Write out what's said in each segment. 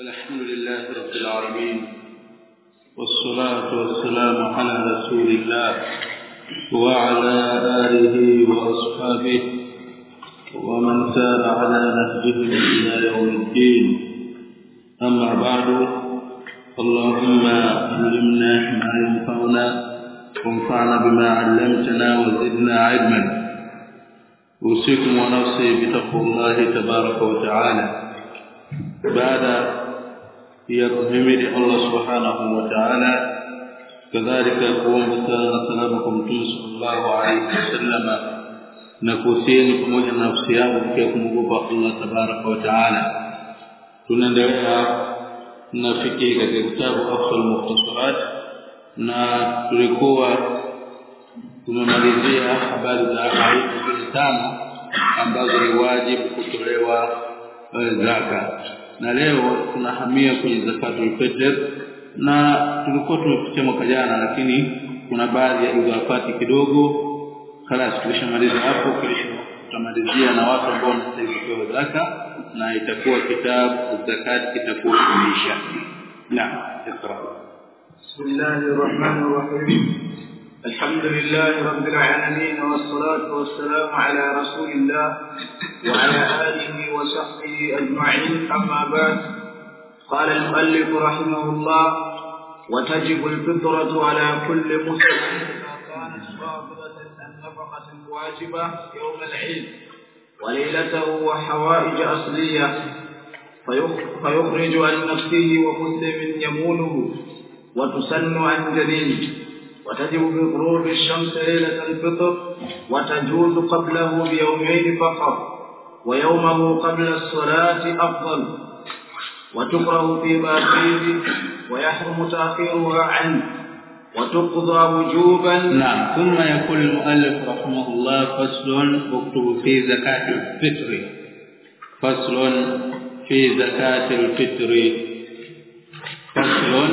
الحمد لله رب العالمين والصلاة والسلام على رسول الله وعلى آله وأصحابه ومن سار على نهجه إلى يوم الدين. أما بعد اللهم علمنا ما ينفعنا وانفعنا بما علمتنا وزدنا علما. أوصيكم ونفسي بتقوى الله تبارك وتعالى. بعد ta'ala kadhalika kuomba sana salama kwa mtume sallallahu alaihi wasallam na kuhusieni pamoja na nafsi yangu pia kumwogopa Allah tabaraka wa ta'ala tunaendelea na fikiri katika kitabu afsal mukhtasarat na tulikuwa tumemalizia habari za hadithi tano ambazo ni wajibu kutolewa zaka na leo tunahamia kwenye zakatul fitr na tulikuwa tumepitia mwaka jana lakini kuna baadhi ya idhafati kidogo خلاص tulishamaliza hapo kisha tutamalizia na watu ambao wanastahili kupewa zaka na itakuwa kitabu zakat kitakuwa kuisha naam ikra bismillahir rahmanir rahim الحمد لله رب العالمين والصلاة والسلام على رسول الله وعلى آله وصحبه أجمعين. أما بعد قال المؤلف رحمه الله وتجب الفطرة على كل مسلم إذا كانت قابلة النفقة الواجبة يوم العيد وليلته وحوائج أصلية. فيخرج عن نفسه ومسلم يمونه وتسن عن جديد وتجب بغروب الشمس ليلة الفطر وتجوز قبله بيومين فقط ويومه قبل الصلاة أفضل. وتكره في باقيه ويحرم تأخيرها عنه. وتقضى وجوبا. نعم. ثم يقول المؤلف رحمه الله فصل اكتب في زكاة الفطر. فصل في زكاة الفطر. فصل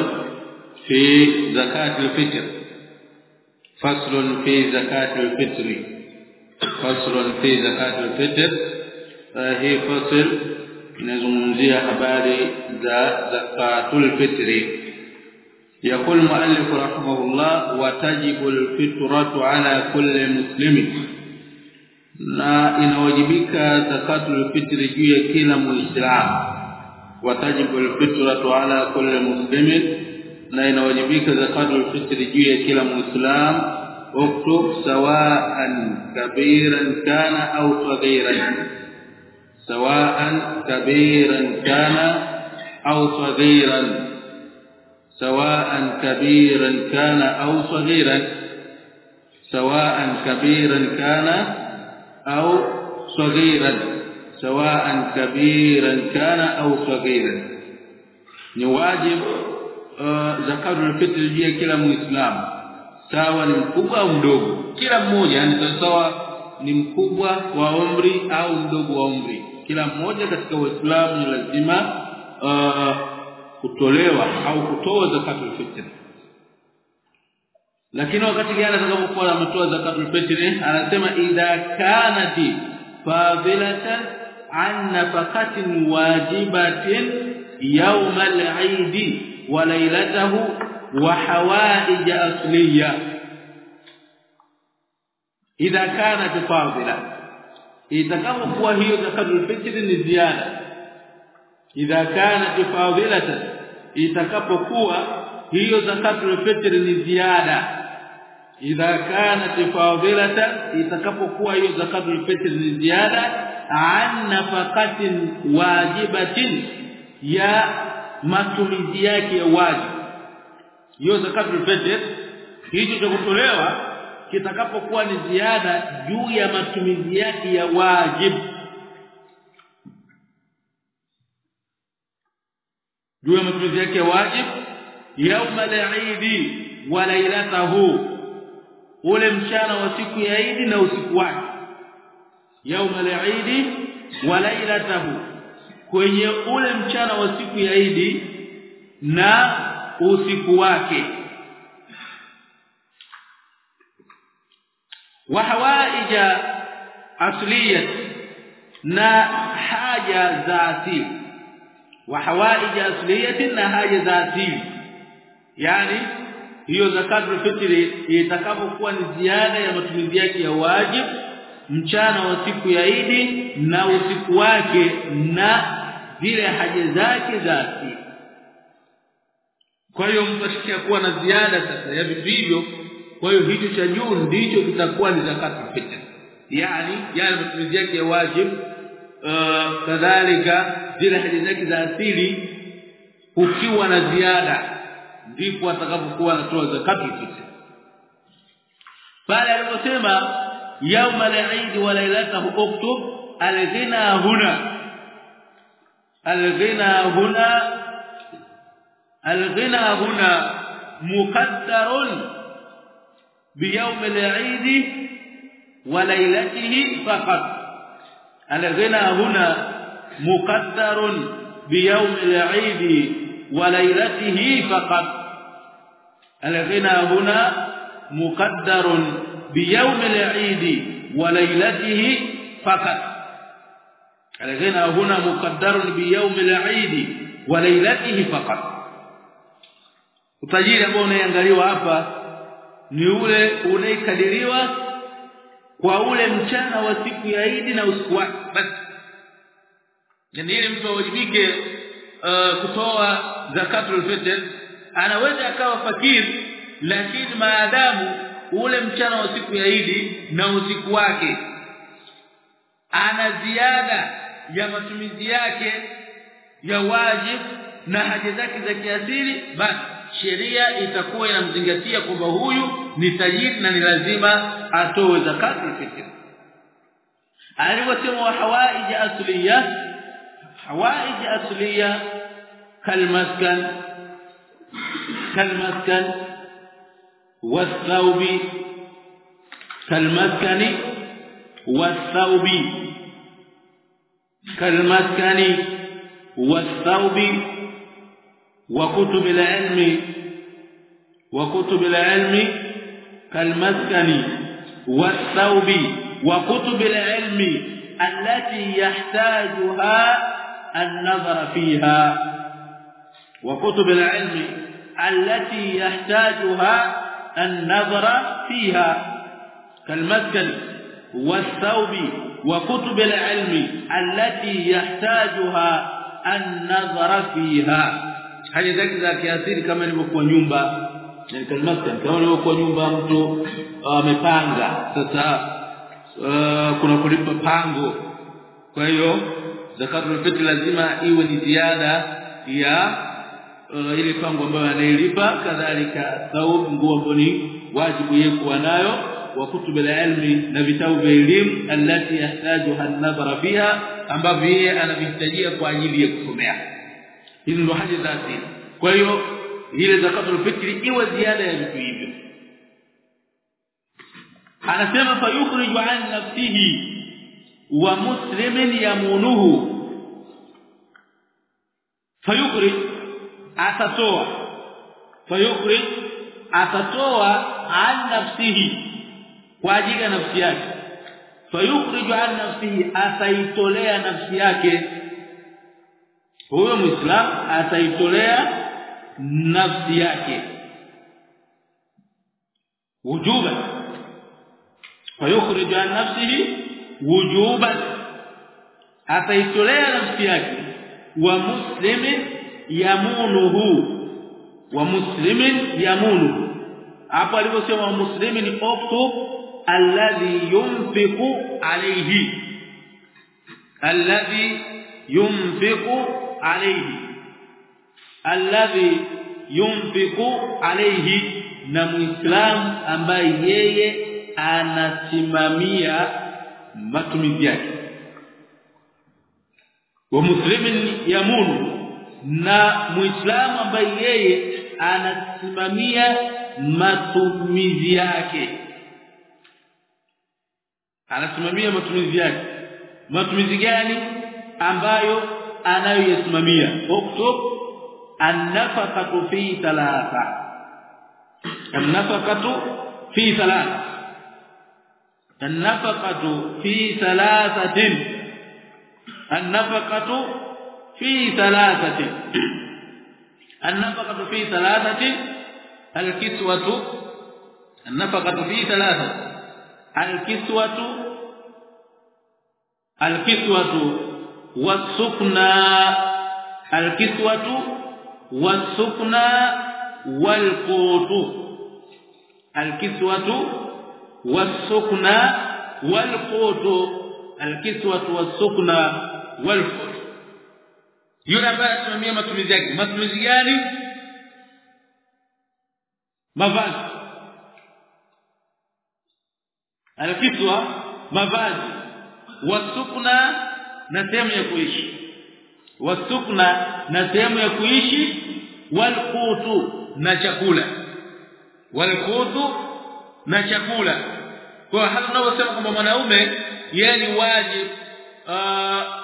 في زكاة الفطر. فصل في زكاة الفطر. فصل في زكاة الفطر. هي فصل نزومزيا خبري ذا زكاة الفطر. يقول المؤلف رحمه الله وتجب الفطرة على كل مسلم. لا انواجبك زكاة الفطر جوه كل مسلم وتجب الفطرة على كل مسلم. na inawajibika zakatul fitri juu ya kila muislamu uktub sawaan kabiran kana au saghiran سواء كبيرا كان أو صغيرا سواء كبيرا كان أو صغيرا سواء كبيرا كان أو صغيرا سواء كبيرا كان أو صغيرا uh, na fitri juu ya kila muislamu. Sawa ni mkubwa au mdogo? Kila mmoja ni sawa ni mkubwa wa umri au mdogo wa umri. Kila mmoja katika uislamu ni lazima uh, kutolewa au kutoa zakatu zakatul fitri lakini wakati gani atakapokuwa ametoa zakatu zakatul fitri anasema idha kanati fadilatan an nafaqatin wajibatin yawm al-eid wa وحوائج wa hawaij asliya. Idha kanat fadila itakapokuwa hiyo zakatul fitr ni ziada. Idha kanat fadilatan itakapokuwa hiyo zakatul fitr ni ziada. Idha kanat fadilatan itakapokuwa hiyo zakatul fitr ni ziada. An nafaqatin wajibatin. Ya matumizi yake ya wazi. Hiyo zakatul fitr hicho cha kutolewa kitakapokuwa ni ziada juu ya matumizi yake ya wajibu juu ya matumizi yake ya wajibu yauma al-eid wa lailatahu ule mchana wa siku ya Eid na usiku wake. Yauma al-eid wa lailatahu kwenye ule mchana wa siku ya Idi na usiku wake. Wa hawaija asliyat na haja za asili. Wa hawaija asliyat na haja za asili. Yani hiyo zakatul fitri itakapokuwa ni ziada ya matumizi yake ya wajibu mchana wa siku ya Idi na usiku wake na zile haja zake za asili. Kwa hiyo mtashikia kuwa na ziada sasa ya vitu kwa hiyo hicho cha juu ndicho kitakuwa ni zakatul fitr. Yani yale matumizi yake ya wajibu uh, kadhalika zile haja zake za asili ukiwa na ziada ndipo atakapokuwa anatoa fitr. Pale aliposema يوم العيد وليلته اكتب الغنى هنا. الغنى هنا. الغنى هنا مقدر بيوم العيد وليلته فقط. الغنى هنا مقدر بيوم العيد وليلته فقط. الغنى هنا مقدر بيوم العيد وليلته فقط الغنى هنا مقدر بيوم العيد وليلته فقط utajiri ambao unaangaliwa hapa ni ule unaikadiriwa kwa ule mchana wa siku ya Eid na usiku wake basi yani ile mtu awajibike uh, kutoa zakatul fitr anaweza akawa fakiri lakini maadamu ule mchana wa siku ya Idi na usiku wake. Ana ziada ya matumizi yake ya wajibu na haja zake za kiasili basi sheria itakuwa inamzingatia kwamba huyu ni tajiri na ni lazima atoe zakati fitr alivyosema wa hawaij asliya hawaij asliya kalmaskan kalmaskan والثوب كالمسكن والثوب كالمسكن والثوب وكتب العلم وكتب العلم كالمسكن والثوب وكتب العلم التي يحتاجها النظر فيها. وكتب العلم التي يحتاجها النظر فيها كالمسكن والثوب وكتب العلم التي يحتاجها النظر فيها hali zake za kiasili kama ilivyokuwa nyumba yani kalmaskan kama ilivyokuwa nyumba mtu amepanga sasa uh, kuna kulipa pango kwa hiyo zakatul fitr lazima iwe ni ziada ya uh, ile pango ambayo anailipa kadhalika thawb nguo ambayo ni wajibu yeye kuwa nayo wa kutubu ilmi na vitabu vya elimu alati yahtajuha an-nadhara biha ambavyo yeye anavihitajia kwa ajili ya kusomea. Hizi ndo haja za asili. Kwa hiyo ile zakatul fitri iwe ziada ya vitu hivyo. Anasema fayukhriju an nafsihi wa muslimin yamunuhu. Fayukhrij atatoa. Fayukhrij atatoa an nafsihi kwa ajili ya nafsi yake. Fayukhriju an nafsihi ataitolea nafsi yake. Huyo muislam ataitolea nafsi yake. Wujuba fayukhrij an nafsihi wujuba ataitolea nafsi yake. Wa muslimin yamunuhu wa muslimin yamunuhu hapo aliposema muslimin uktub alladhi yunfiqu alayhi. Alladhi yunfiqu alayhi. Alladhi yunfiqu alayhi. Na muislam ambaye yeye anasimamia matumizi yake. Wa muslimin yamunu na muislamu ambaye yeye anasimamia matumizi yake. Anasimamia matumizi yake. Matumizi gani ambayo anayoyasimamia? Uktub an-nafaqatu fi thalatha. An-nafaqatu fi thalatha. An-nafaqatu fi thalathatin. An-nafaqatu في ثلاثة. النفقة في ثلاثة الكسوة النفقة في ثلاثة. الكسوة الكسوة والسكنى. الكسوة والسكنى والقوت. الكسوة والسكنى والقوت. الكسوة والسكنى والقوت. Yule ambaye anasimamia matumizi yake. Matumizi gani? Mavazi. Alkiswa mavazi. Wasukna na sehemu ya kuishi. Wasukna na sehemu ya kuishi. Walqutu na chakula. Walqutu na chakula. Kwa hata tunaposema kwamba mwanaume yeye ni wajibu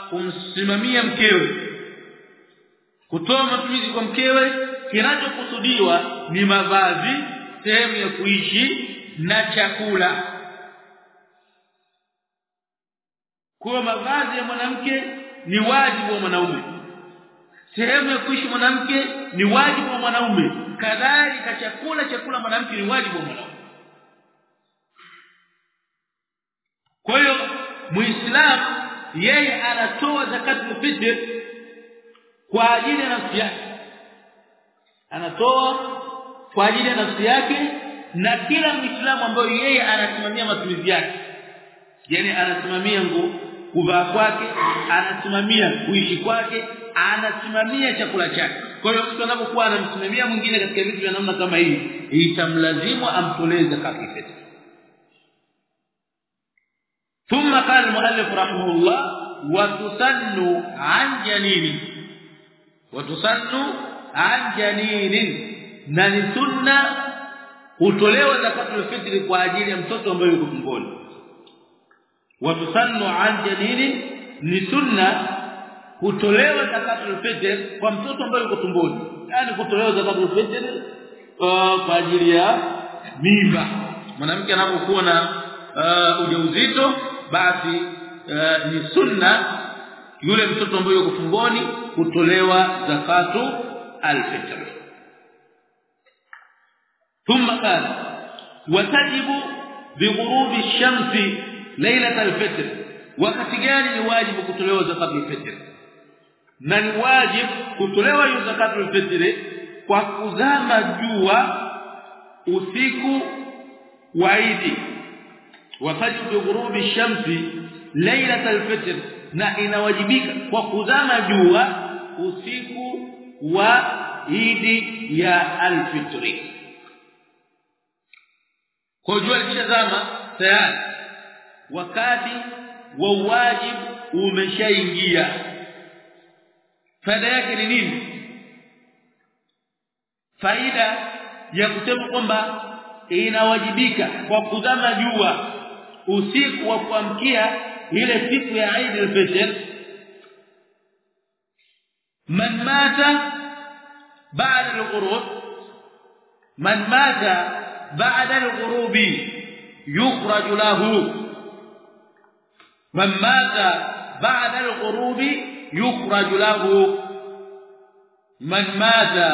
kumsimamia mkewe kutoa matumizi kwa mkewe kinachokusudiwa ni mavazi sehemu ya kuishi na chakula. Kwa mavazi ya mwanamke ni wajibu wa mwanaume. Sehemu ya kuishi mwanamke ni wajibu wa mwanaume. Kadhalika chakula chakula mwanamke ni wajibu wa mwanaume. Kwa hiyo muislamu yeye anatoa zakatu fitr kwa ajili ya nafsi yake anatoa kwa ajili ya nafsi yake na kila muislamu ambaye yeye anasimamia matumizi yake yani anasimamia nguo kuvaa kwake anasimamia kuishi kwake anasimamia chakula chake kwa hiyo mtu anapokuwa anamsimamia mwingine katika vitu vya namna kama hii itamlazimu amtolee zakatul fitr ثم قال المؤلف رحمه الله وتسن عن جنين watusannu an janinin na ni sunna hutolewa zakatul fitri kwa ajili ya mtoto ambaye yuko tumboni. Watusannu an janinin ni sunna hutolewa zakatul fitri kwa mtoto ambaye yuko tumboni. Yani kutolewa zakatul fitri uh, kwa ajili ya mimba. Mwanamke anapokuwa na uh, ujauzito basi uh, ni sunna yule mtoto ambaye yuko fungoni kutolewa zakatu al-fitr. Thumma qala wa tajibu watajibu bighurubi shamsi laylat al-fitr. Wakati gani ni wajibu kutolewa zakatu al-fitr? Na ni wajibu kutolewa hiyo zakatu al-fitr kwa kuzama jua usiku wa Idi wakati bighurubi shamsi laylat al-fitr na inawajibika kwa kuzama jua usiku wa Idi ya alfitri kwa jua likishazama tayari wakati wa wajibu umeshaingia. Faida yake ni nini? Faida ya kusema kwamba inawajibika kwa kuzama jua usiku wa kuamkia ile siku ya Eid al-Fitr man mata ba'da al-ghurub man mata ba'da al-ghurub yukhraj lahu man mata ba'da al-ghurub yukhraj lahu man mata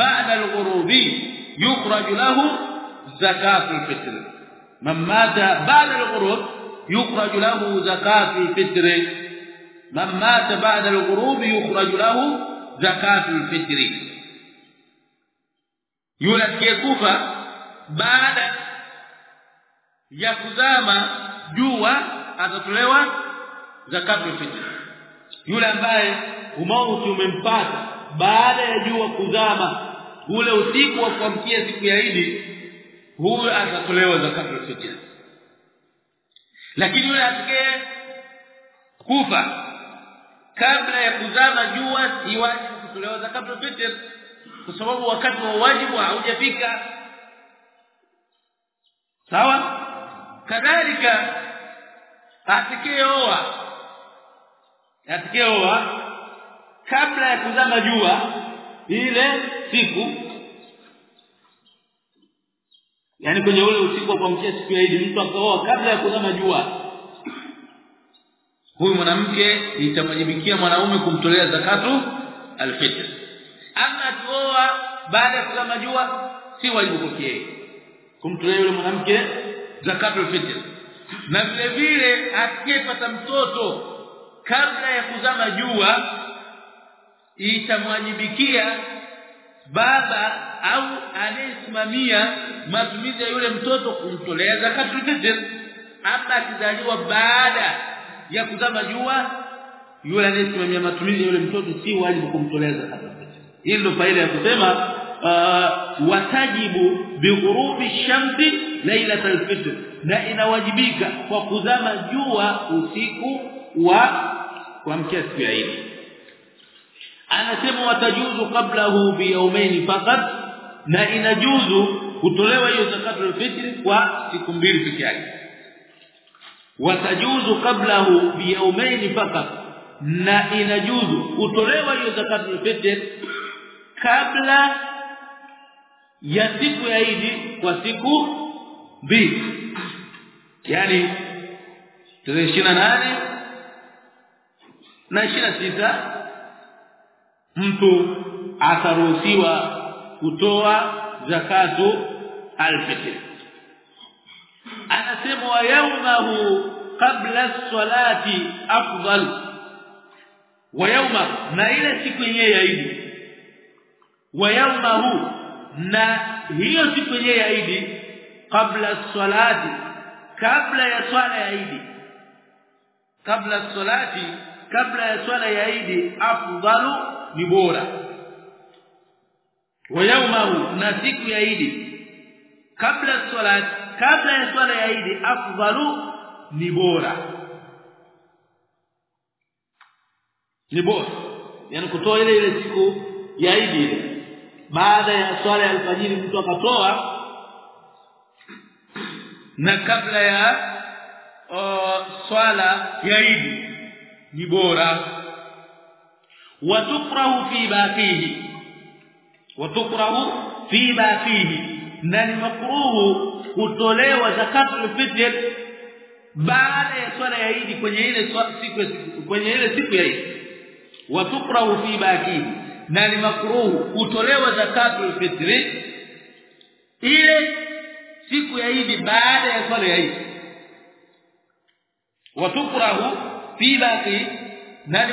ba'da al-ghurub yukhraj lahu زكاه الفطر من مات بعد الغروب يخرج له زكاه الفطر من مات بعد الغروب يخرج له زكاه الفطر yule atakayekufa baada ya kuzama jua atatolewa zakatul fitr yule ambaye umauti umempata baada ya jua kuzama ule usiku wa kuamkia siku ya Idi huyo atatolewa zakatul fitr lakini yule atakaye kufa kabla ya kuzama jua si wajibu kutolewa zakatul fitr kwa sababu wakati wa wajibu haujafika. Sawa? Kadhalika atakayeoa atakayeoa kabla ya kuzama jua ile siku yani kwenye ule usiku wa kuamkia siku ya Idi mtu akaoa kabla ya kuzama jua. Huyu mwanamke itamwajibikia mwanaume kumtolea zakatu alfitr. Ama tuoa baada ya kuzama jua si wajibu kwake kumtolea yule mwanamke zakatu alfitr. Na vile vile akipata mtoto kabla ya kuzama jua itamwajibikia baba au anayesimamia matumizi ya yule mtoto kumtolea zakatul fitr. Ama akizaliwa baada ya kuzama jua yule anayesimamia matumizi ya yule mtoto si wajibu kumtolea zakatul fitr. Hii ndio faida ya kusema uh, watajibu bighurubi shamsi lailatul fitr. Na inawajibika kwa kuzama jua usiku wa kuamkia siku ya hili anasema watajuzu qablahu bi yawmayn na inajuzu kutolewa hiyo zakatul fitri kwa siku mbili peke yake. Watajuzu qablahu biyaumaini faqat na inajuzu kutolewa hiyo zakatul fitri kabla ya siku ya Idi kwa siku mbili. Yani tarehe 28 na 26 mtu ataruhusiwa kutoa zakatu alfitr. Anasema wa yawmahu qabla as-salati afdal. Wa yawma na ile siku yenyewe ya Eid. Wa yawmahu na hiyo siku yenyewe ya Eid qabla salati kabla ya swala ya Eid. Kabla salati kabla ya swala ya Eid afdalu ni bora wa yawmahu na siku ya Idi kabla swala kabla ya swala ya Idi afdalu ni bora. Ni bora. Yani kutoa ile ile siku ya Idi ile. Baada ya swala ya alfajiri mtu akatoa na kabla ya uh, swala ya Idi ni bora. Watukrahu fi baqihi watukrahu fima fihi na ni makruhu kutolewa zakatul fitr baada ya swala ya Eid kwenye ile siku kwenye ile siku ya Eid. Watukrahu fi baki na makruhu kutolewa zakatul fitr ile siku ya Eid baada ya swala ya Eid. Watukrahu fi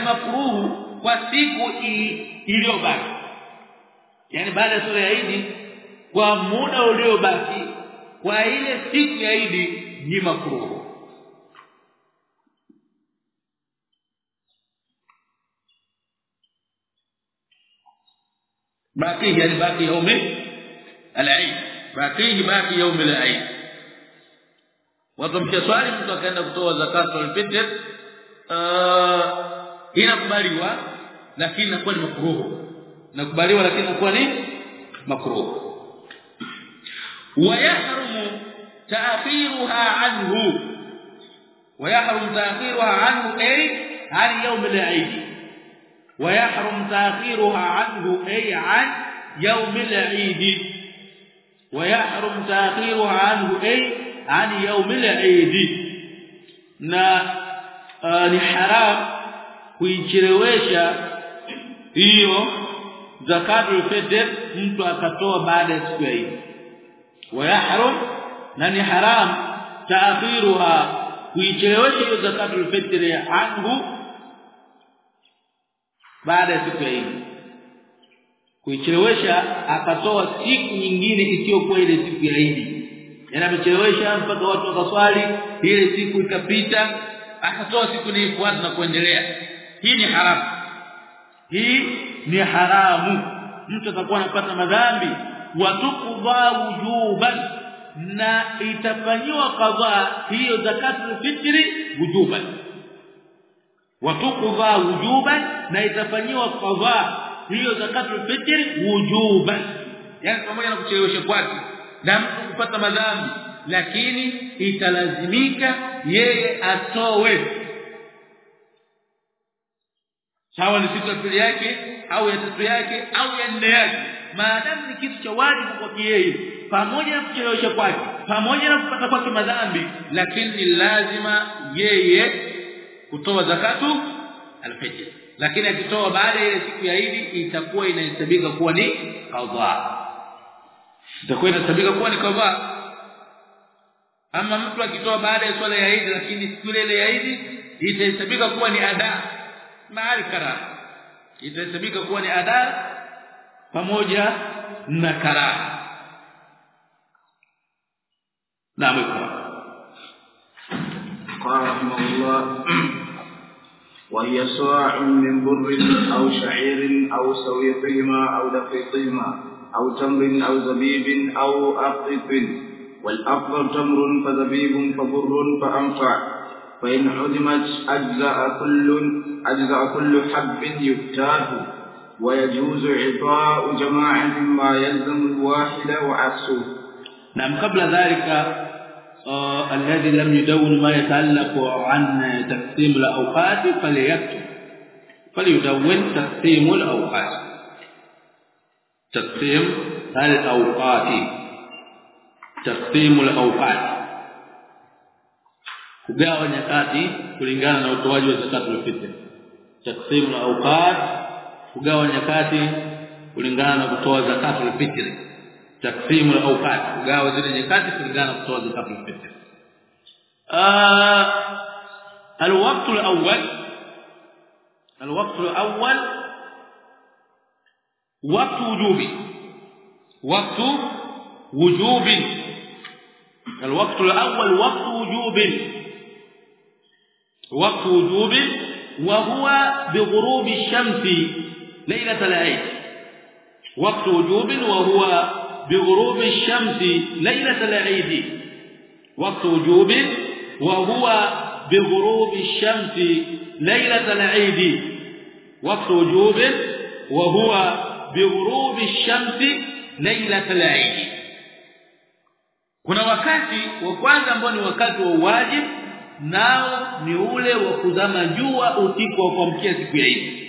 makruhu kwa siku iliyobaki yani baada ya sura ya Eid kwa muda uliobaki kwa ile siku ya Eid ni makruh baki yani baki يوم العيد baki baki يوم العيد watu mshaswali mtu akaenda kutoa zakatul fitr inakubaliwa lakini inakuwa ni makruh nakubaliwa lakini inakuwa ni makruh. ويحرم تاخيرها عنه ويحرم تاخيرها عنه اي عن يوم العيد ويحرم تاخيرها عنه اي عن يوم العيد ويحرم تاخيرها عنه اي عن يوم العيد na uh, ni haram kuichelewesha hiyo zakatul fitr mtu akatoa baada ya siku ya Eid. Wayahrum na ni haram taakhiruha kuichelewesha hiyo zakatul fitr anhu baada ya siku ya kuichelewesha akatoa siku nyingine isiyokuwa ile siku ya Eid. Yanamchelewesha mpaka watu wakaswali ile siku ikapita akatoa siku inayofuata na kuendelea. Hii ni haramu hii ni haramu. Mtu atakuwa anapata madhambi watukudha wujuban na itafanywa qadha hiyo zakatul fitri wujuban. Watukudha wujuban na itafanywa qadha hiyo zakatul fitri wujuban. Yani pamoja na kuchelewesha kwake na mtu kupata madhambi lakini italazimika yeye atowe sawa ni pili yake au ya tatu yake au ya nne yake. Maadamu ni kitu cha wajibu kwa yeye. Pamoja na kuchelewesha kwake pamoja na kupata kwake madhambi lakini lazima yeye kutoa zakatu alfajr lakini akitoa baada ya ile siku ya Eid itakuwa inahesabika kuwa ni qadha. Itakuwa inahesabika kuwa ni qadha. Ama mtu akitoa baada ya swala ya Eid lakini siku ile ya Eid itahesabika kuwa ni ada mahali karaha itahesabika kuwa ni ada pamoja na karaha naam قال رحمه الله وهي صاع من بر أو شعير أو سويقهما أو دقيقهما أو تمر أو زبيب أو أقط والأفضل تمر فزبيب فبر فأنفع فإن عدمت أجزأ كل أجزأ كل حب يفتاه ويجوز إعطاء جماعة ما يلزم الواحد وعكسه نعم قبل ذلك آه الذي لم يدون ما يتعلق عن تقسيم الأوقات فليكتب. فليدون تقسيم الأوقات. تقسيم الأوقات. تقسيم الأوقات. kugawa nyakati kulingana na utoaji wa zakatul fitr taqsim al-awqat kugawa nyakati kulingana na kutoa zakatul fitr taqsim al-awqat kugawa zile nyakati kulingana na kutoa zakatul fitr الوقت الأول الوقت الأول وقت وجوب وقت وجوب الوقت الأول وقت وجوب وقت وجوب وهو بغروب الشمس ليلة العيد وقت وجوب وهو بغروب الشمس ليلة العيد وقت وجوب وهو بغروب الشمس ليلة العيد وقت وجوب وهو بغروب الشمس ليلة العيد kuna wakati wa kwanza ambao ni wakati wa wajibu nao ni ule wa kuzama jua usiku wa kuamkia siku ya Eid.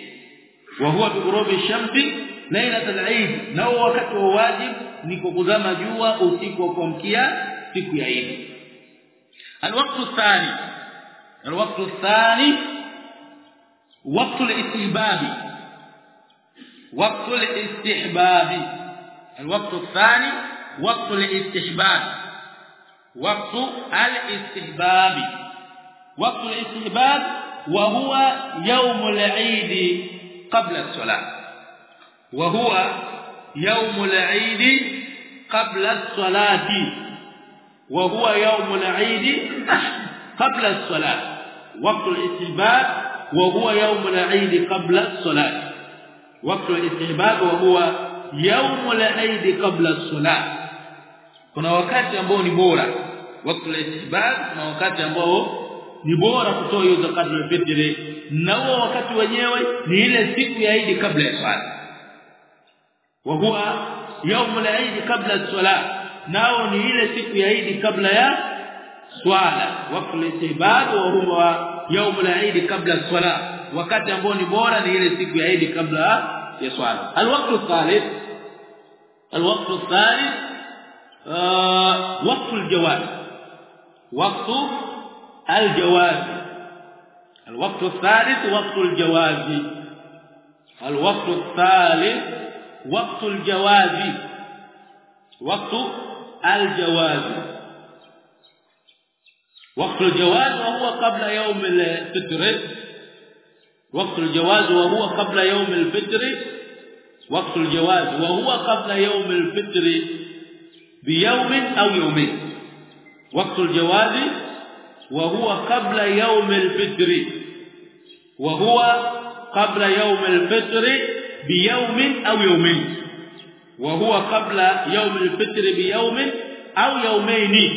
Wa huwa bighurubi shamsi lailatul Eid nao wakati wa wajib ni kuzama jua usiku wa kuamkia siku ya Eid. Alwaqtu athani alwaqtu athani waqtu alistihbabi waqtu alistihbabi alwaqtu athani waqtu alistihbabi waqtu alistihbabi. وقت الاستحباب وهو يوم العيد قبل الصلاة. وهو يوم العيد قبل الصلاة. وهو يوم العيد قبل الصلاة. وقت الاستحباب وهو يوم العيد قبل الصلاة. وقت الاستحباب وهو يوم العيد قبل الصلاة. Kuna wakati ambao ni bora. Wakati wa istibad kuna wakati ambao ni bora kutoa hiyo zakatul fitr na huo wakati wenyewe ni ile siku ya Eid kabla ya swala wa huwa يوم العيد kabla الصلاه nao ni ile siku ya Eid kabla ya swala wakati wa istibad wa huwa يوم العيد kabla الصلاه wakati ambao ni bora ni ile siku ya Eid kabla ya swala الوقت الثالث الوقت الثالث آه وقت الجواز وقت الجواز. الوقت الثالث وقت الجواز. الوقت الثالث وقت الجواز. وقت الجواز. وقت الجواز وهو قبل يوم الفطر. وقت الجواز وهو قبل يوم الفطر. وقت الجواز وهو قبل يوم الفطر. بيوم أو يومين. وقت الجواز وهو قبل يوم الفطر وهو قبل يوم الفطر بيوم أو يومين وهو قبل يوم الفطر بيوم أو يومين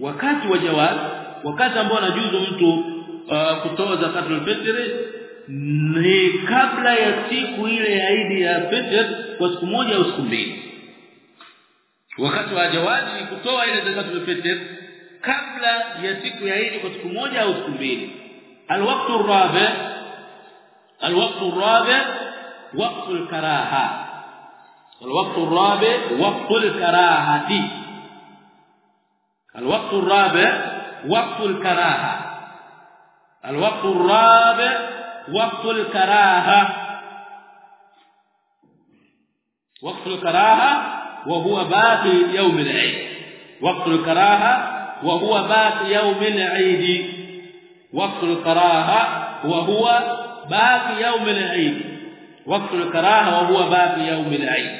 wakati wa jawaz wakati ambao anajuzu mtu uh, kutoa zakatul fitr ni kabla ya siku ile ya Eid ya fitr kwa siku moja au siku mbili wakati wa jawazi ni kutoa ile zakatul fitr kabla ya siku ya Eid kwa siku moja au siku mbili alwaqtu arabi alwaqtu arabi waqtu alkaraha alwaqtu arabi waqtu alkarahati alwaqtu arabi waqtu alkaraha الوقت الرابع وقت الكراهه وقت الكراهه وهو باقي يوم العيد وقت الكراهه وهو باقي يوم العيد وقت الكراهه وهو باقي يوم العيد وقت الكراهه وهو باقي يوم العيد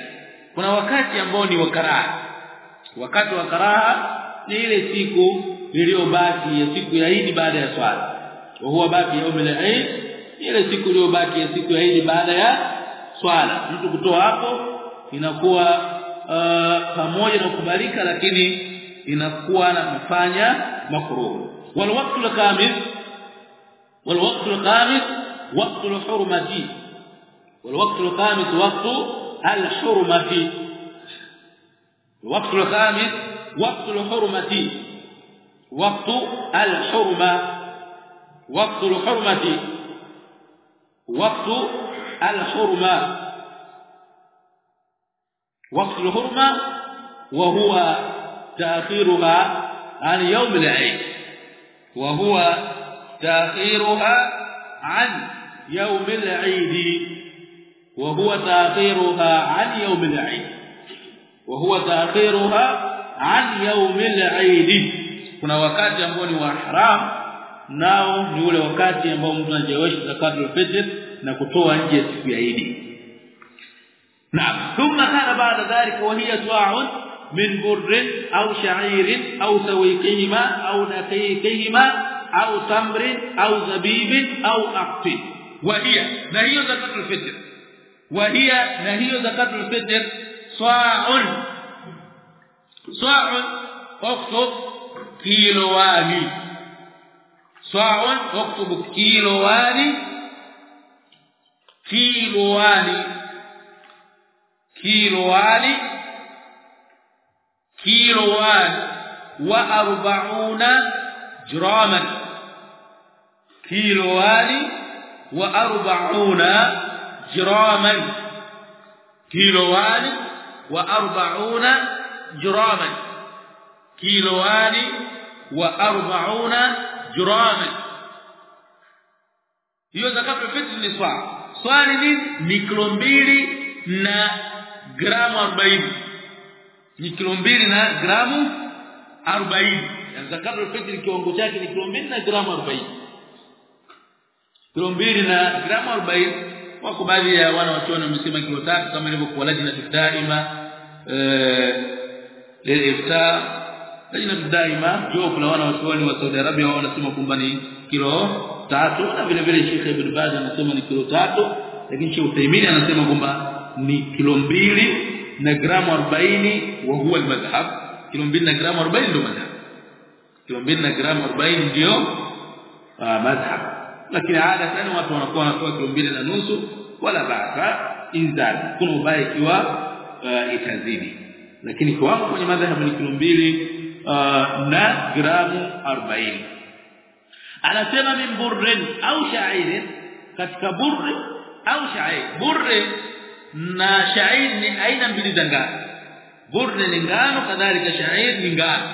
kuna wakati ambao ni wa karaha wakati wa karaha ni ile siku iliyobaki ya siku ya Eid baada ya swala wa huwa baki yaum al-Eid ile siku iliyobaki ya siku ya Eid baada ya swala mtu kutoa hapo inakuwa uh, pamoja na kukubalika lakini inakuwa na kufanya makruh wal waqtu al khamis wal waqtu al khamis waqtu al hurmati wal waqtu al khamis waqtu al hurmati waqtu al khamis waqtu al hurmati waqtu al hurma waqtu al hurmati waqtu al hurma waqtu al hurma وهو تأخيرها عن يوم العيد وهو تأخيرها عن يوم العيد وهو تأخيرها عن يوم العيد وهو تأخيرها عن يوم العيد. Kuna wakati ambao ni wa haram nao ni ule wakati ambao mtu anajawisha zakatul fitr na kutoa nje siku ya Eid. نعم ثم كان بعد ذلك وهي سواع من بر أو شعير أو سويقهما أو نقيقهما أو تمر أو زبيب أو أقط. وهي نهي زكاة الفطر. وهي نهي زكاة الفطر صاع. صاع اكتب كيلواني صاع اكتب كيلواني كيلواني كيلواني kilowatt wa arbauna jiraman. Kilowatt wa arbauna jiraman. Kilowatt wa arbauna jiraman. Kilowatt wa arbauna jiraman. Hiyo zakatul fitr ni swali. Swali ni ni mbili na gramu 40 ni kilo mbili na gramu 40 yani zakatul fitr kiwango chake ni kilo mbili na gramu 40 kilo mbili na gramu 40 wako baadhi ya wana wachuoni wamesema kilo tatu kama ilivyokuwa lajna daima eh ifta lajna daima jopo la wana wachuoni wa Saudi Arabia wao wanasema kwamba ni kilo tatu na vile vile Sheikh Ibn Baz anasema ni kilo tatu lakini Sheikh Uthaymeen anasema kwamba ni kilo mbili na gramu 40 wa huwa almadhhab. Kilo mbili na gramu 40 ndio madhhab. Kilo mbili na gramu 40 ndio madhhab. Lakini ada sana watu wanakuwa wanatoa kilo mbili na nusu wala basa inzal kuna ubaya ikiwa itazidi. Lakini kiwango kwenye madhhabu ni kilo mbili na gramu 40 anasema min burrin au sha'irin katika burri au sha'ir. Burri na sha'ir ni aina mbili za ngano. Burri ni ngano kadhalika sha'ir ni ngano.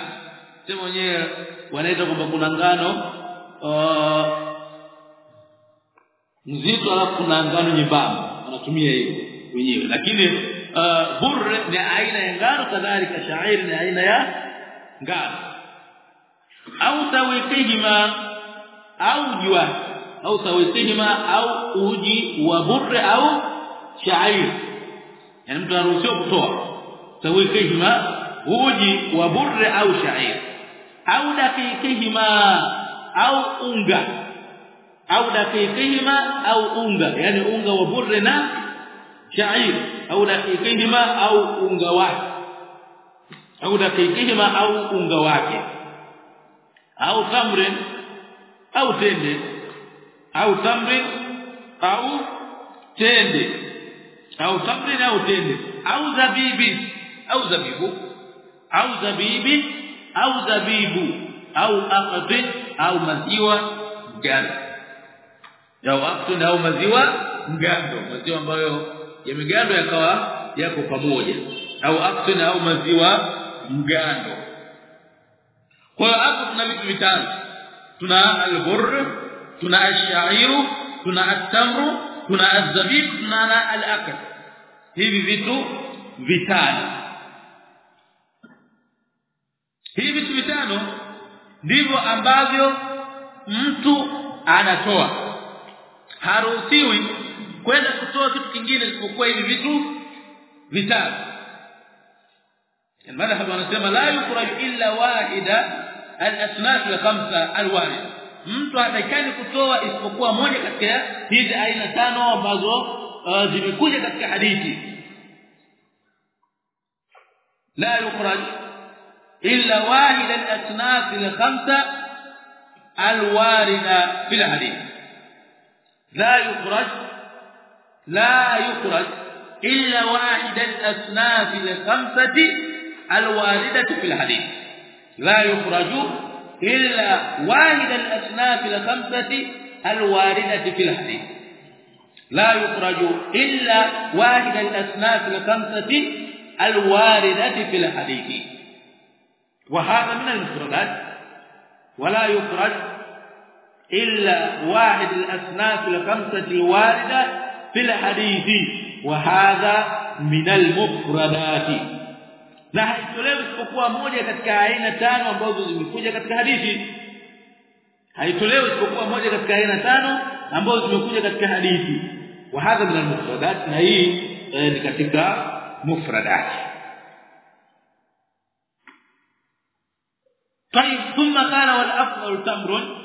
Sema wenyewe wanaita kwamba kuna ngano mzito alafu kuna ngano nyembamba. Wanatumia hiyo wenyewe. Lakini uh, burri ni aina ya ngano kadhalika sha'ir ni aina ya ngano. Au tawikihima au jua. Au tawikihima au uji wa burri au sha'ir. Yani mtu anaruhusiwa kutoa. Tawikihima uji wa burre au sha'ir. Au dakikihima au unga. Au dakikihima au unga. Yani unga wa burre na sha'ir. Au dakikihima au unga wake. Au dakikihima au unga wake. Au tamrin au tende. Au tamrin au tende au tamrin au tende au zabibi au zabibu. Au zabibi au zabibu. Au aqdi au maziwa mgando. Au aqdi au maziwa mgando. Maziwa ambayo yamegando yakawa yako pamoja. Au aqdi au maziwa mgando. Kwa hiyo hapo tuna vitu vitano tuna al-burr tuna ashairu tuna atamru tuna azabib tuna al-akl hivi vitu vitano hivi vitu vitano ndivyo ambavyo mtu anatoa haruhusiwi kwenda kutoa kitu kingine isipokuwa hivi vitu vitano المذهب wanasema la yukhraj illa wahida al-asnaf al-khamsa al-warid Mtu hatakani kutoa isipokuwa moja katika hizi aina tano ambazo uh, zimekuja katika hadithi la yukhraj illa wahida al-asnaf al-khamsa al-warida fil hadith la yukhraj la yukhraj illa wahida al-asnaf al-khamsati الواردة في الحديث لا يخرج إلا واحد الأصناف الخمسة الواردة في الحديث. لا يخرج إلا واحد الأصناف الخمسة الواردة في الحديث. وهذا من المفردات ولا يخرج إلا واحد الأصناف الخمسة الواردة في الحديث. وهذا من المفردات. na haitolewi isipokuwa moja katika aina tano ambazo zimekuja katika hadithi haitolewi isipokuwa moja katika aina tano ambazo zimekuja katika hadithi wa hadha min al-mufradat na hii eh, ni katika mufradat طيب ثم قال والافضل تمر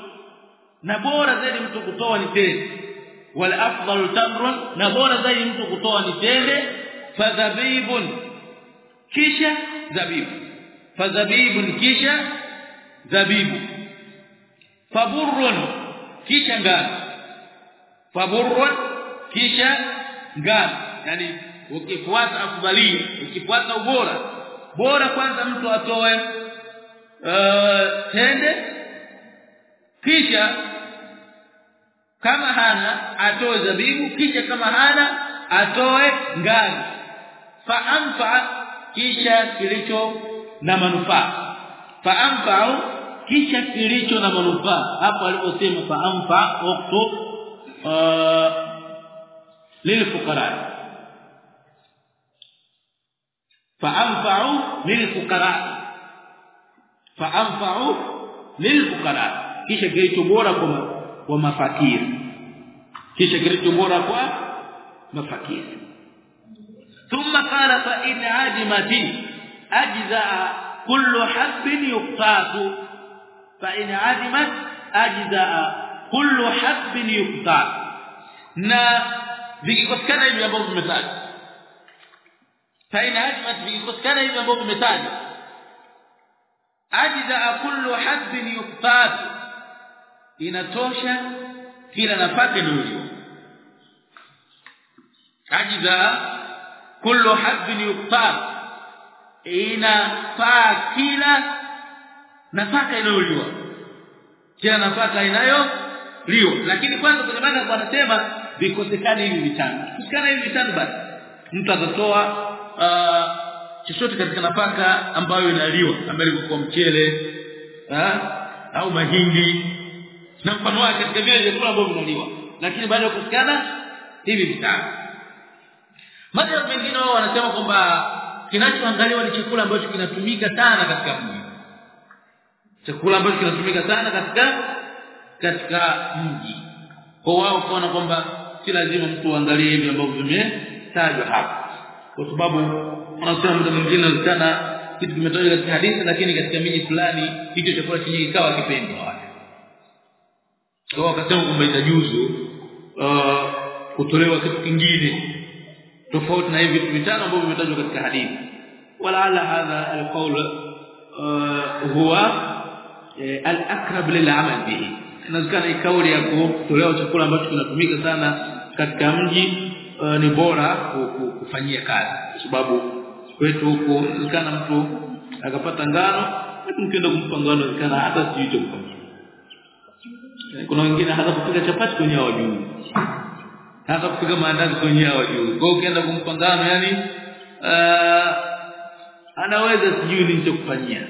na bora zaidi mtu kutoa ni tende wal afdalu tamrun na bora zaidi mtu kutoa ni tende fadhabibun kisha zabibu. Fadhabibun kisha zabibu. Faburrun kisha ngano faburrun kisha ngano yani ukifuata afdali ukifuata ubora bora kwanza mtu atoe uh, tende kisha kama hana atoe zabibu kisha kama hana atoe ngano fa anfa kisha kilicho na manufaa. Fa anfa kisha kilicho na manufaa. Hapo aliposema fa anfa waqtu uh, lilfuqara fa anfa lilfuqara fa anfa lilfuqara kisha kilicho bora kwa kwa mafakiri. Kisha kilicho bora kwa mafakiri ثم قال فإن عدمت أجزاء كل حب يقطع فإن عدمت أجزاء كل حب يقطع نا ذيكوت كان يبي ابو مثال. فإن عجمت ذيكوت كان يبي ابو مثال. أجزاء كل حب يقطع إن توشا كلا نفاق نوري أجزاء kullu habbin yuqtat inafaa kila nafaka inayoliwa. Kila nafaka inayoliwa. Lakini kwanza kwenye maana wanasema vikosekane hivi vitano kusikana hivi vitano basi mtu atatoa uh, chochote katika nafaka ambayo inaliwa ambayo kwa mchele ha? au mahindi na mfano wake katika vile vyakula ambavyo vinaliwa. Lakini baada ya kusikana hivi vitano madhhabu mengine wao wanasema kwamba kinachoangaliwa ni chakula ambacho kinatumika sana katika mji. Chakula ambacho kinatumika sana katika katika mji. Kwa wao kuona kwamba si lazima mtu aangalie hivi ambavyo vimetajwa hapa. Kwa sababu wanasema muda mwingine alikana kitu kimetajwa katika hadithi lakini katika miji fulani hicho chakula chenye ikawa kipendwa wale kwa wakasema kwamba itajuzu uh, kutolewa kitu kingine tofauti na hivi vitano ambavyo vimetajwa katika hadithi. Wala ala hadha alqawl uh, huwa al-aqrab lil'amal bihi. Inawezekana kauli ya kutolewa chakula ambacho kinatumika sana katika mji uh, ni bora kufanyia kazi. Kwa sababu kwetu huko inawezekana mtu akapata ngano ukienda kumpa ngano inawezekana hata sijui cha kufanya kuna wengine hata kupika chapati kwenye hawajui hata kupika maandazi kwenye hawajui kwa hiyo ukienda kumpa ngano yani uh, anaweza sijui nini cha kufanyia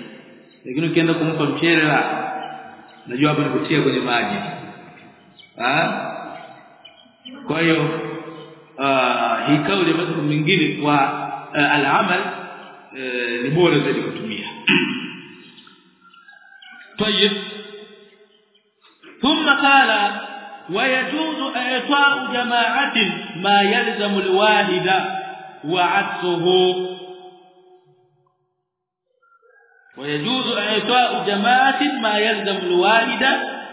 lakini ukienda kumpa mchele la najua hapa nikutia kwenye maji ah kwa hiyo hii kauli ya mingine kwa al-amal ni bora zaidi kutumia طيب ثم قال ويجوز اعطاء جماعه ما يلزم الواحد وعكسه ويجوز اعطاء جماعه ما يلزم الواحد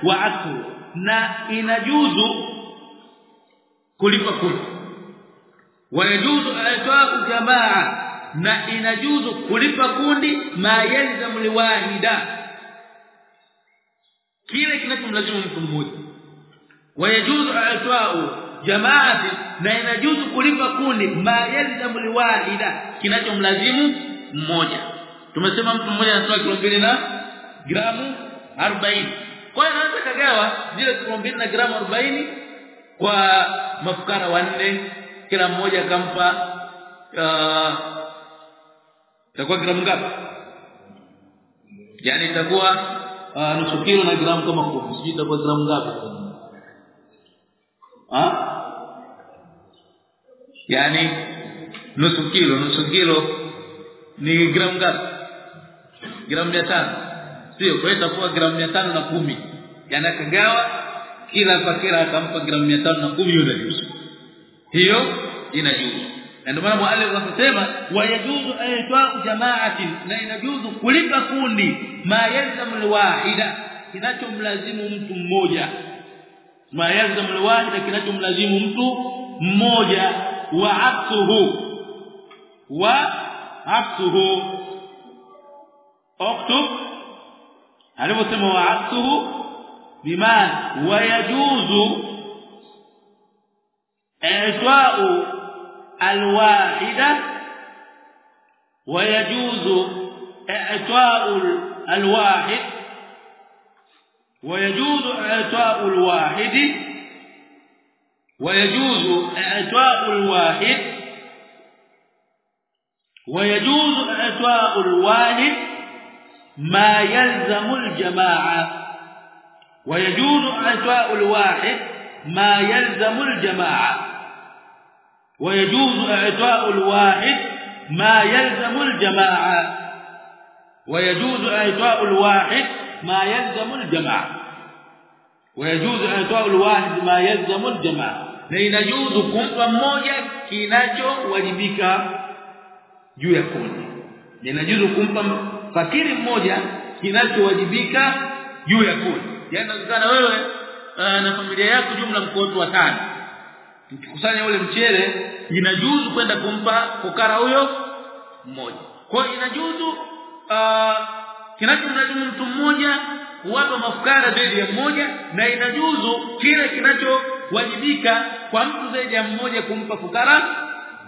وعكسه na inajuzu kulipa kula wayajuzu aitwa'u jamaa na inajuzu kulipa kundi ma yalzamu liwahida kile kinachomlazimu mtu mmoja wayajuzu aitwa'u jamaati na inajuzu kulipa kundi ma yalzamu liwahida kinachomlazimu mmoja. Tumesema mtu mmoja anatoa kilo na gramu 40 kwa hiyo anaweza kagawa zile kilo na gramu 40 kwa mafukara wanne kila mmoja akampa uh, itakuwa gramu ngapi? Yani itakuwa uh, nusu kilo na gramu kama 10 sijui itakuwa gramu ngapi ah yani nusu kilo nusu kilo ni gramu ngapi? Gramu 500 sio kwa hiyo itakuwa gramu 510 yani akagawa kila kwa kila akampa gramu 510 yule juzu hiyo inajuzu. Ndio maana muallif anasema wayajuzu aitwa jamaati na inajuzu kulipa kundi ma yalzamu alwahida kinachomlazimu mtu mmoja ما يلزم الواحد kinachomlazimu mtu mmoja wa aksuhu wa aksuhu اكتب aliposema wa aksuhu bima wayajuzu i'ta'u alwahida wayajuzu i'ta'u alwahid ويجوز إعطاء الواحد ويجوز إعطاء الواحد ويجوز إعطاء الواحد ما يلزم الجماعة ويجوز إعطاء الواحد ما يلزم الجماعة ويجوز إعطاء الواحد ما يلزم الجماعة ويجوز إعطاء الواحد ما يلزم الجماعه ويجوز اعطاء الواحد ما يلزم الجماعه na inajuzu kumpa mmoja kinachowajibika juu ya kundi inajuzu kumpa fakiri mmoja kinachowajibika juu ya kundi yani inawezekana wewe uh, na familia yako jumla mko watu watano mkikusanya ule mchele inajuzu kwenda kumpa fukara huyo mmoja kwa hiyo inajuzu uh, kinachomlazimu mtu mmoja kuwapa mafukara zaidi ya mmoja na inajuzu kile kinachowajibika kwa mtu zaidi ya mmoja kumpa fukara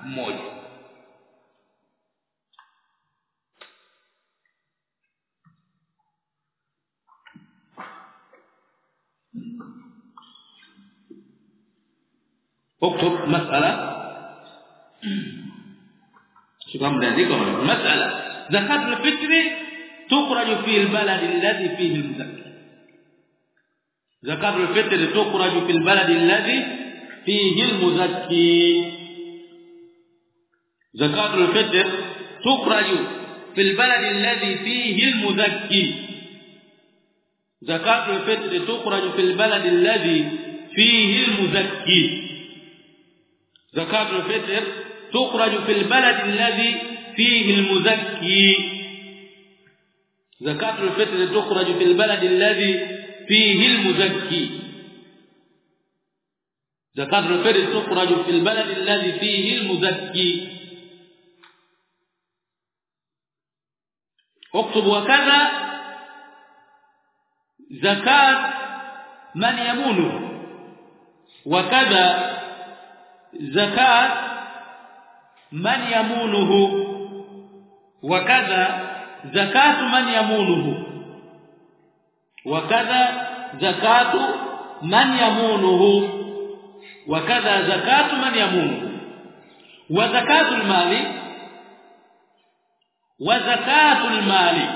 mmoja اكتب مسألة شكرا لذلك مسألة زكاة الفطر تخرج في البلد الذي فيه المزكي زكاة الفطر تخرج في البلد الذي فيه المزكي. زكاة الفطر تخرج في البلد الذي فيه المزكي. زكاة الفطر تخرج في البلد الذي فيه المزكي. زكاة الفطر تخرج في البلد الذي فيه المزكي. زكاه الفطر تخرج في البلد الذي فيه المزكي زكاه الفطر تخرج في البلد الذي فيه المزكي اكتب وكذا زكاه من يمونه وكذا زكاه من يمونه وكذا zakatu man yamunuhu wakadha zakatu man yamunuhu wakadha zakatu man yamunuhu wa zakatu almali. Wa zakatu almali.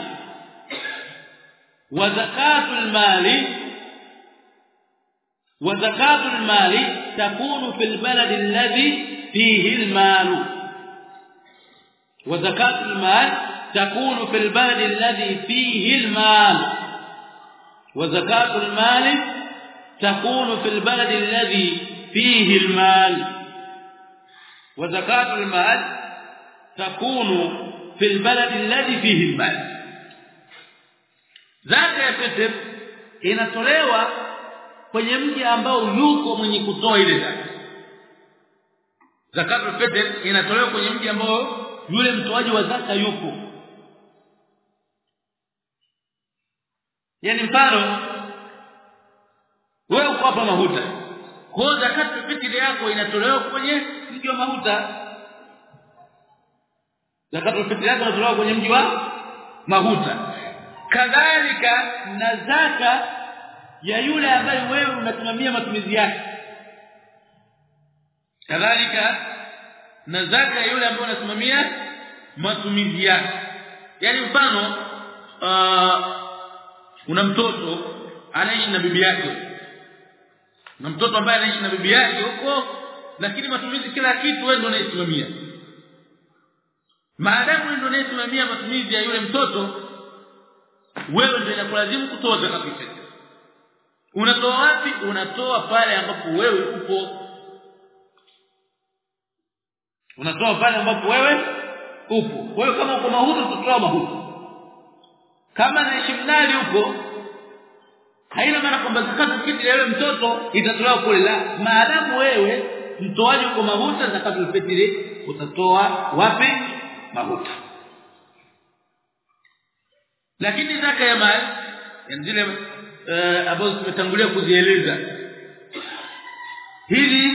Wa zakatu almali. Wa zakatu almali takunu fil balad alladhi fihi almal wa zakatu almal تكون في البلد الذي فيه المال وزكاه المال تكون في البلد الذي فيه المال وزكاه المال تكون في البلد الذي فيه المال zaka ya fitr inatolewa kwenye mji ambao yuko mwenye kutoa ile zaka zakatul fitr inatolewa kwenye mji ambao yule mtoaji wa zaka yupo yani mfano wewe uko hapa mahuta. Kwa zakatul fitr yako inatolewa kwenye mji wa mahuta. Zakatul fitr yako inatolewa kwenye mji wa mahuta. Kadhalika na zaka ya yule ambaye wewe unasimamia matumizi yake. Kadhalika na zaka ya yule ambaye unasimamia matumizi yake. Yani mfano uh, una mtoto anaishi na bibi yake. Na mtoto ambaye anaishi na bibi yake huko lakini matumizi kila kitu wewe ndio unaisimamia maadamu ndio unaisimamia matumizi ya yule mtoto wewe ndio inakulazimu kutoa zakat unatoa wapi? Unatoa pale ambapo wewe upo. Unatoa pale ambapo wewe upo. Kwa hiyo kama uko mahutu tutoa mahutu kama naishi mnali huko haina maana kwamba zakatu fitr ya yule mtoto itatolewa kule la. Maadamu wewe mtoaji uko mahuta zakatu fitri utatoa wapi? Mahuta lakini zaka ya mali zile uh, ambazo tumetangulia kuzieleza hizi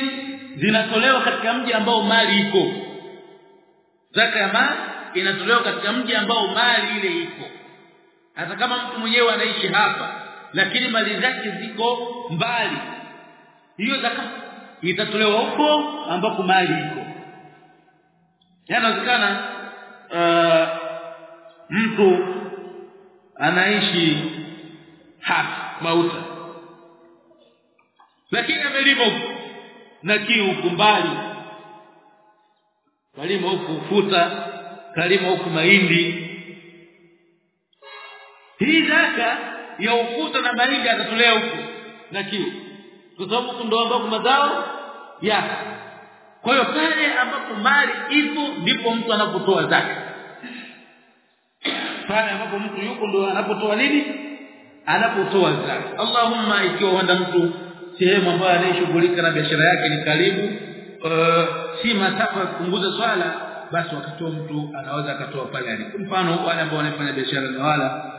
zinatolewa katika mji ambao mali iko. Zaka ya mali inatolewa katika mji ambao mali ile iko hata kama mtu mwenyewe anaishi hapa lakini mali zake ziko mbali. Hiyo zaka itatolewa huko ambapo mali iko. Yanawezekana uh, mtu anaishi hapa mauta. Lakini amelima huko na kiu kumbali mbali. Kalima huko ufuta kalima huko mahindi hii zaka ya ufuta na baridi atatolea huko na kiu. Kwa sababu ndio ambako mazao yake kwa hiyo pale ambapo mali ipo ndipo mtu anapotoa zaka. Pale ambapo mtu yuko ndio anapotoa nini? Anapotoa zaka. Allahumma ikiwa wanda mtu sehemu ambayo anayeshughulika na biashara yake ni karibu uh, si masafa kupunguza swala basi wakati mtu anaweza akatoa pale alipo. Mfano wale ambao wanafanya biashara na wala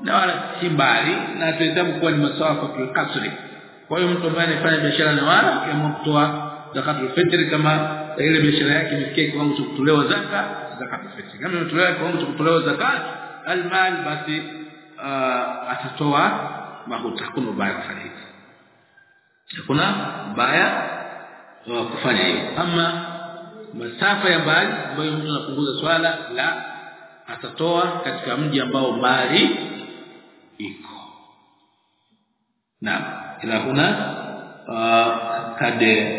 na wala si mbali na tuhesabu kuwa ni masafa kwa kasri kwa hiyo mtu ambaye anafanya biashara na wala akiamua kutoa zakatul fitr kama ile biashara yake imefikia kiwango cha kutolewa zaka zakatul fitr kama imetolewa kiwango cha kutolewa zakat almal basi uh, atatoa mahuta kuna ubaya kufanya hivi hakuna ubaya kufanya hivi ama masafa ya mbali ambayo mtu anapunguza swala la atatoa katika mji ambao mbali iko. Na ila huna kade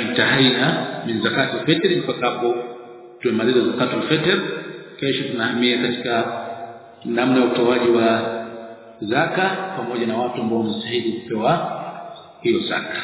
intahaina min zakatu fitr mpaka tumemaliza zakatu fitr. Kesho tunahamia katika namna ya utoaji wa zaka pamoja na watu ambao wanastahili kupewa hiyo zaka